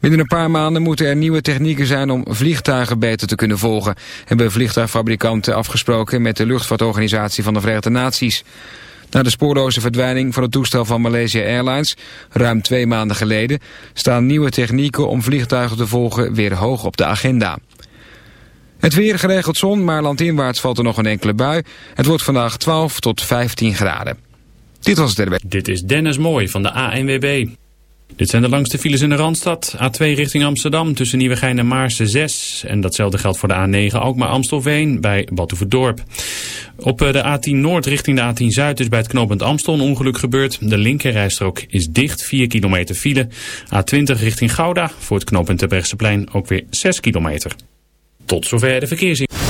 Binnen een paar maanden moeten er nieuwe technieken zijn om vliegtuigen beter te kunnen volgen, hebben vliegtuigfabrikanten afgesproken met de luchtvaartorganisatie van de Verenigde Naties. Na de spoorloze verdwijning van het toestel van Malaysia Airlines, ruim twee maanden geleden, staan nieuwe technieken om vliegtuigen te volgen weer hoog op de agenda. Het weer geregeld zon, maar landinwaarts valt er nog een enkele bui. Het wordt vandaag 12 tot 15 graden. Dit was het erbij. Dit is Dennis Mooi van de ANWB. Dit zijn de langste files in de Randstad. A2 richting Amsterdam tussen Nieuwegein en Maarsen 6. En datzelfde geldt voor de A9 ook maar Amstelveen bij Batuverdorp. Op eh, de A10 Noord richting de A10 Zuid is bij het knooppunt Amstel een ongeluk gebeurd. De linkerrijstrook is dicht, 4 kilometer file. A20 richting Gouda voor het knooppunt Terbrechtseplein ook weer 6 kilometer. Tot zover de verkeersin op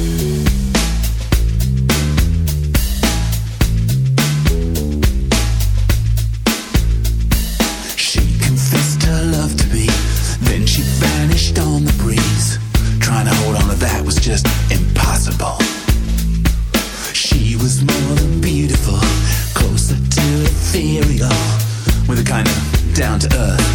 Down to earth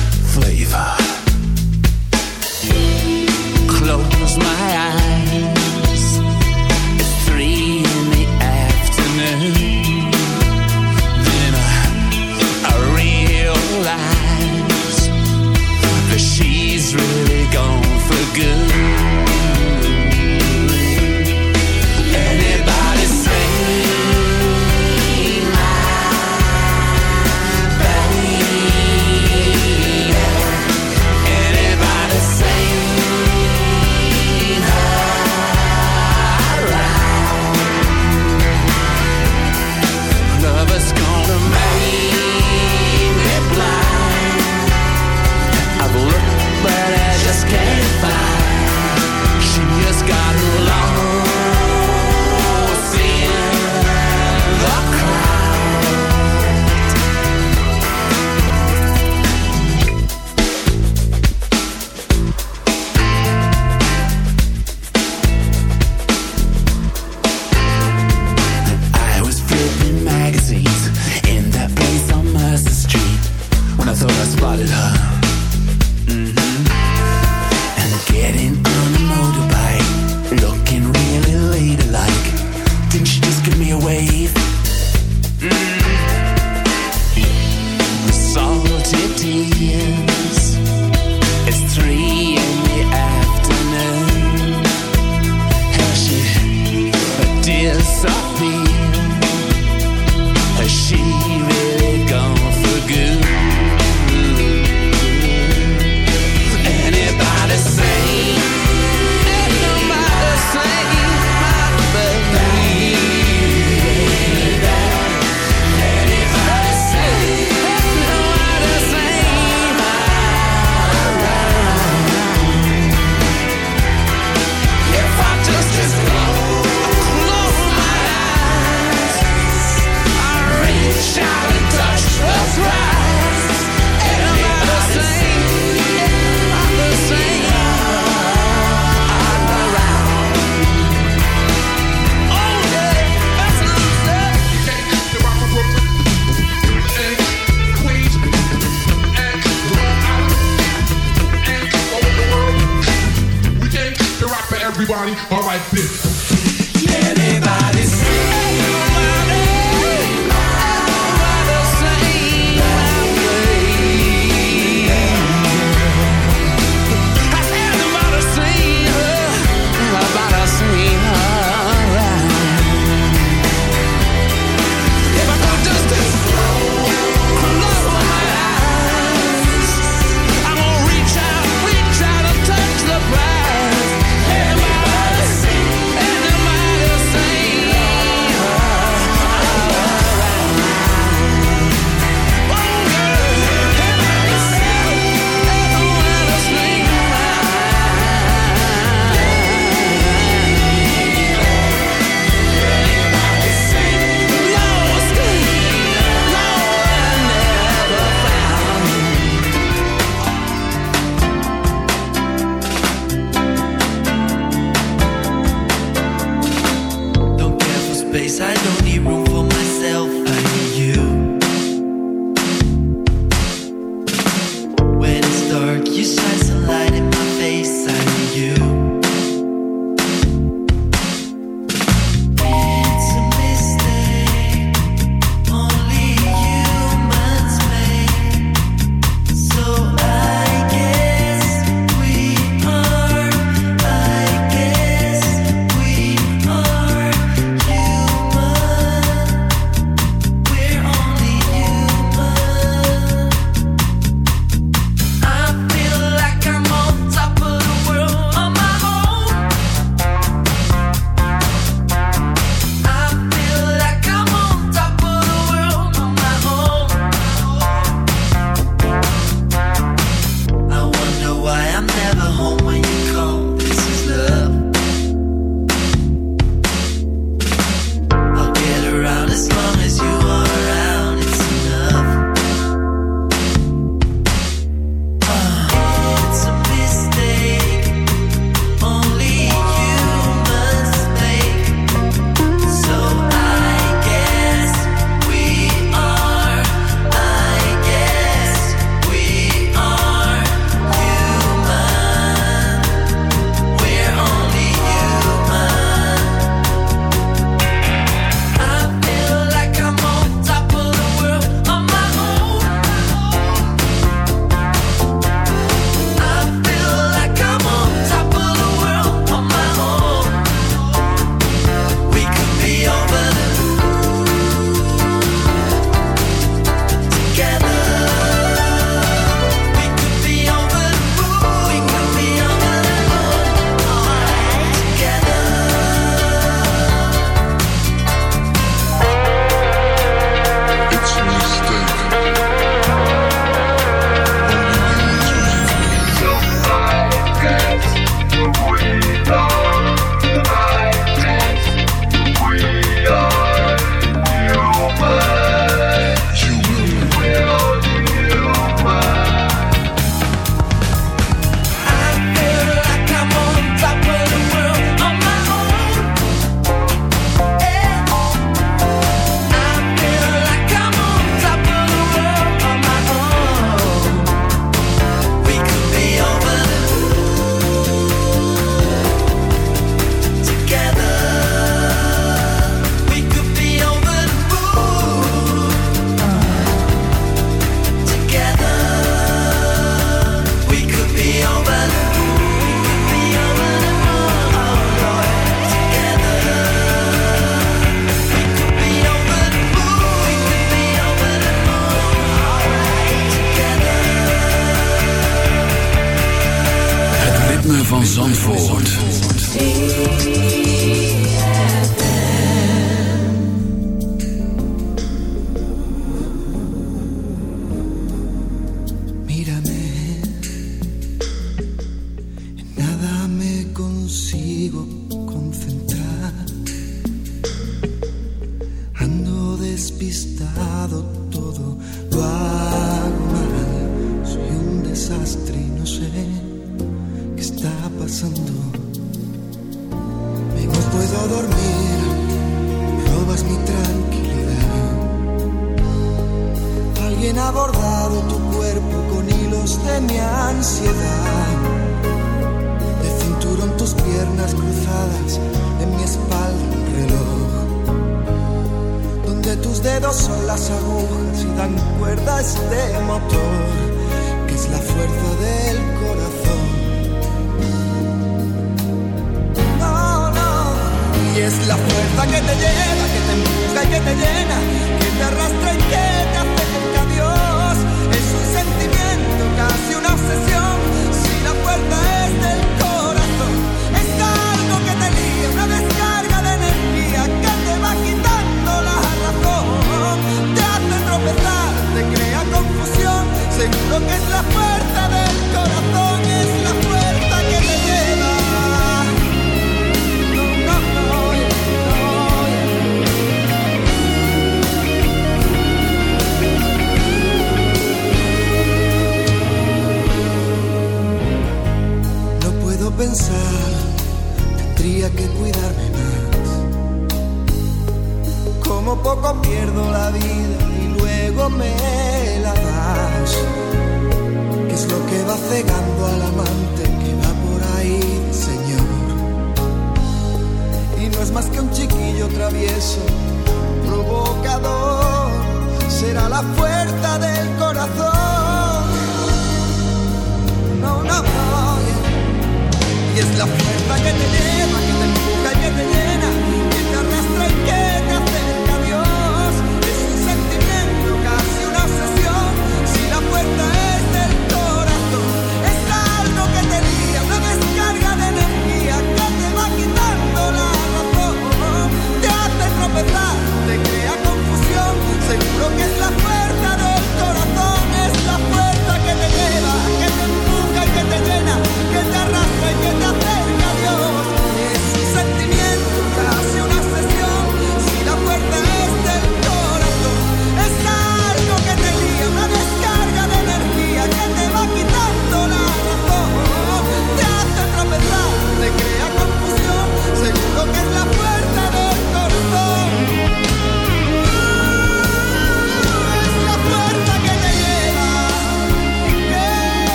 party, alright, bitch.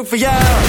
ook voor jou.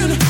Revolution.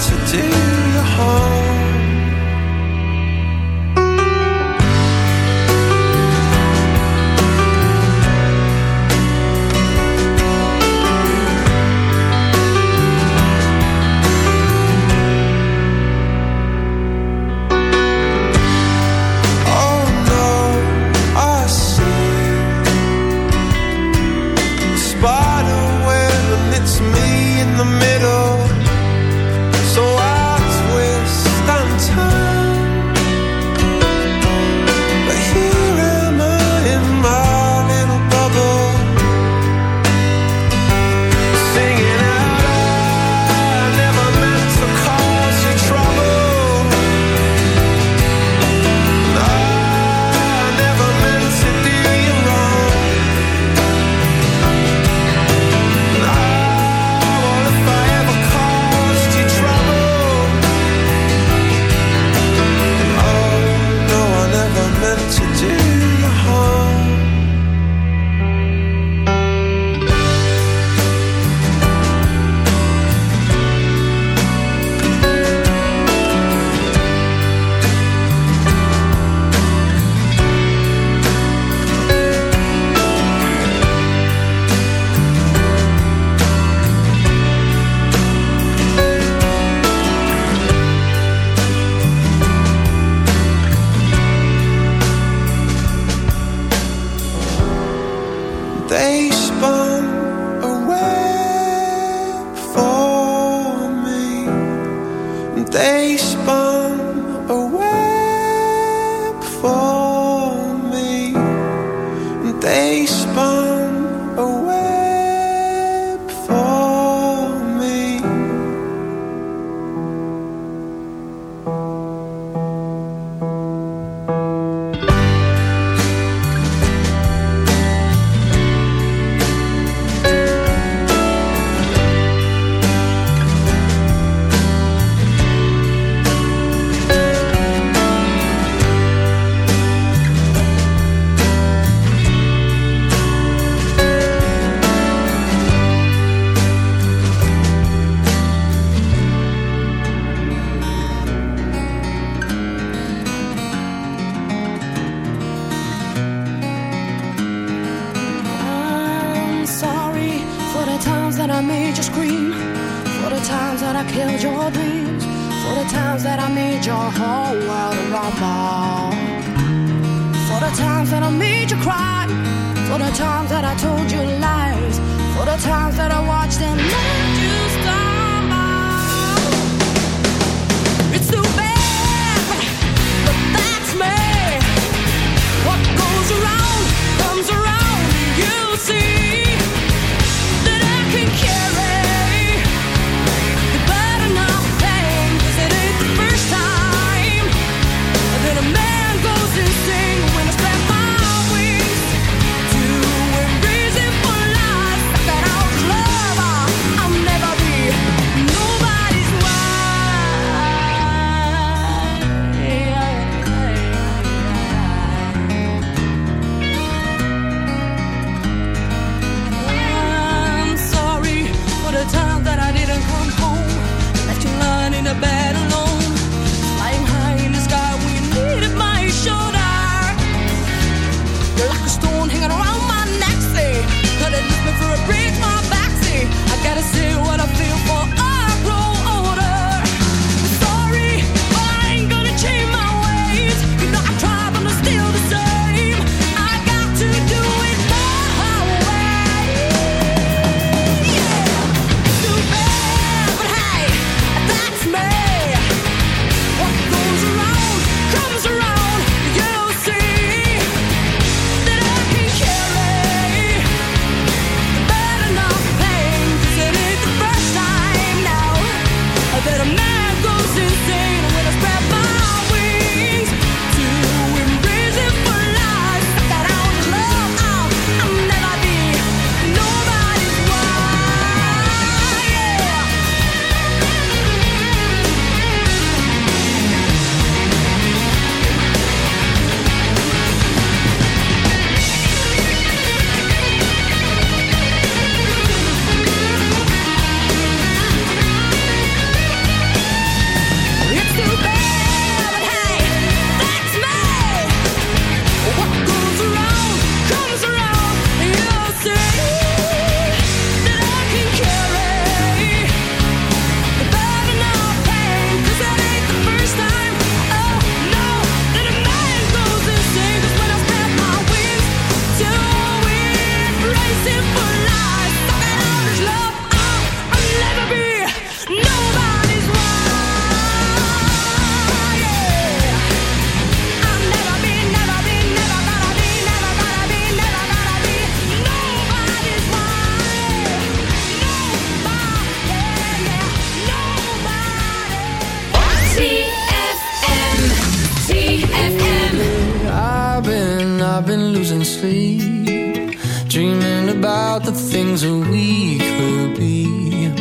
To do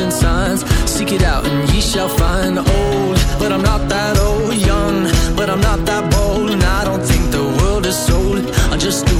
ancient signs. Seek it out and ye shall find. Old, but I'm not that old. Young, but I'm not that bold. And I don't think the world is sold. I just do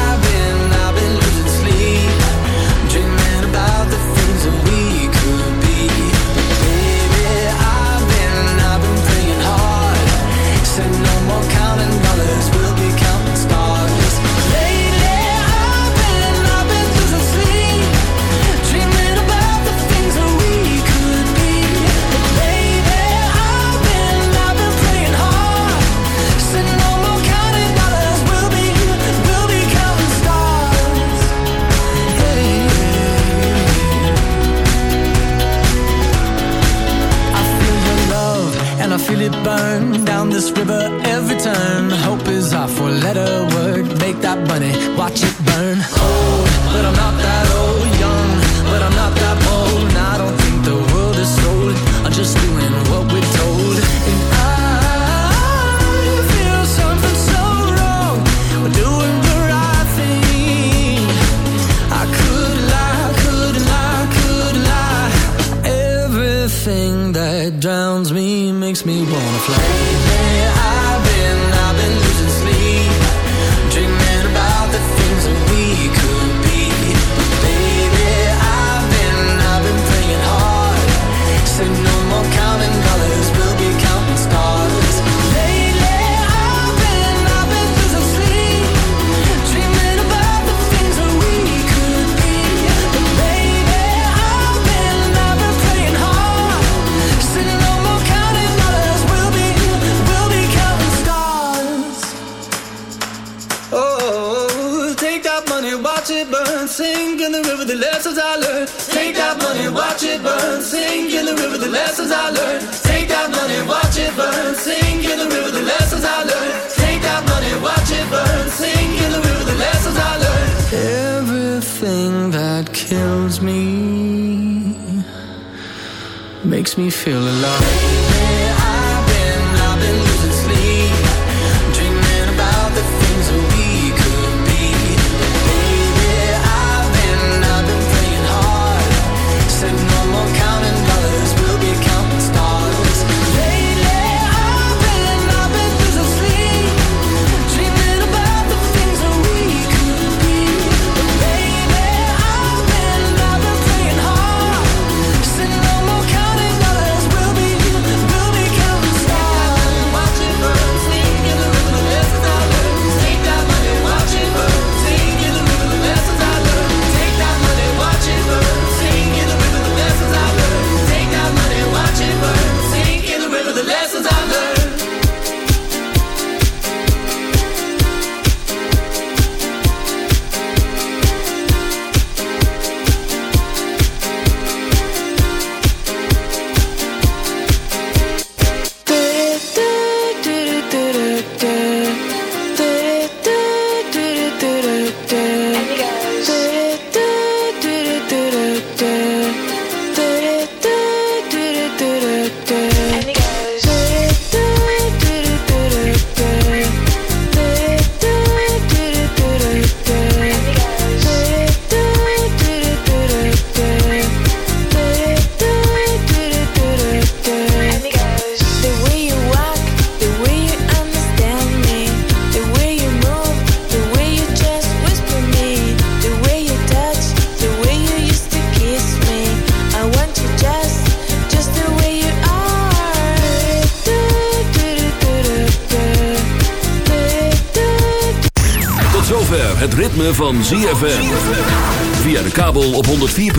104.5.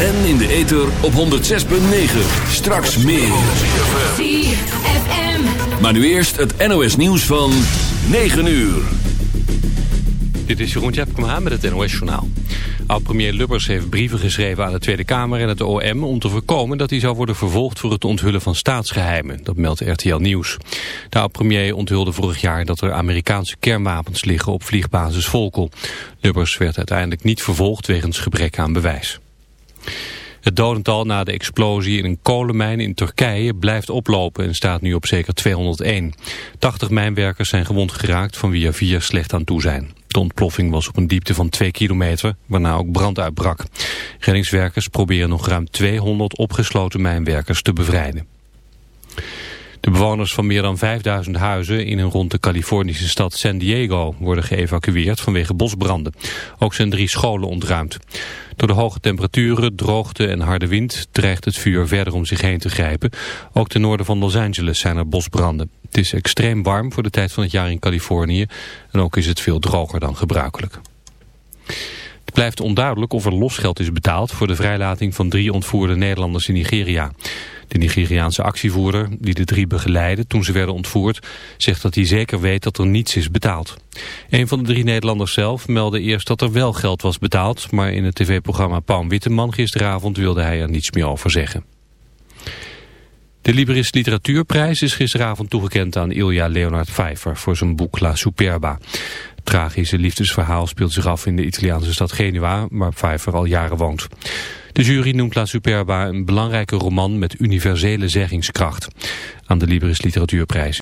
En in de ether op 106.9. Straks meer. Maar nu eerst het NOS nieuws van 9 uur. Dit is Jeroen Tjepkema met het NOS Journaal. Oud-premier Lubbers heeft brieven geschreven aan de Tweede Kamer en het OM... om te voorkomen dat hij zou worden vervolgd voor het onthullen van staatsgeheimen. Dat meldt RTL Nieuws. De oud-premier onthulde vorig jaar dat er Amerikaanse kernwapens liggen op vliegbasis Volkel. Lubbers werd uiteindelijk niet vervolgd wegens gebrek aan bewijs. Het dodental na de explosie in een kolenmijn in Turkije blijft oplopen en staat nu op zeker 201. 80 mijnwerkers zijn gewond geraakt van wie er vier slecht aan toe zijn. De ontploffing was op een diepte van 2 kilometer, waarna ook brand uitbrak. Reddingswerkers proberen nog ruim 200 opgesloten mijnwerkers te bevrijden. De bewoners van meer dan 5000 huizen in en rond de Californische stad San Diego worden geëvacueerd vanwege bosbranden. Ook zijn drie scholen ontruimd. Door de hoge temperaturen, droogte en harde wind dreigt het vuur verder om zich heen te grijpen. Ook ten noorden van Los Angeles zijn er bosbranden. Het is extreem warm voor de tijd van het jaar in Californië en ook is het veel droger dan gebruikelijk. Het blijft onduidelijk of er losgeld is betaald voor de vrijlating van drie ontvoerde Nederlanders in Nigeria. De Nigeriaanse actievoerder, die de drie begeleidde toen ze werden ontvoerd, zegt dat hij zeker weet dat er niets is betaald. Een van de drie Nederlanders zelf meldde eerst dat er wel geld was betaald, maar in het tv-programma Paul Witteman gisteravond wilde hij er niets meer over zeggen. De Libris Literatuurprijs is gisteravond toegekend aan Ilja Leonard Pfeiffer voor zijn boek La Superba. Tragische liefdesverhaal speelt zich af in de Italiaanse stad Genua, waar Pfeiffer al jaren woont. De jury noemt La Superba een belangrijke roman met universele zeggingskracht. Aan de Libris Literatuurprijs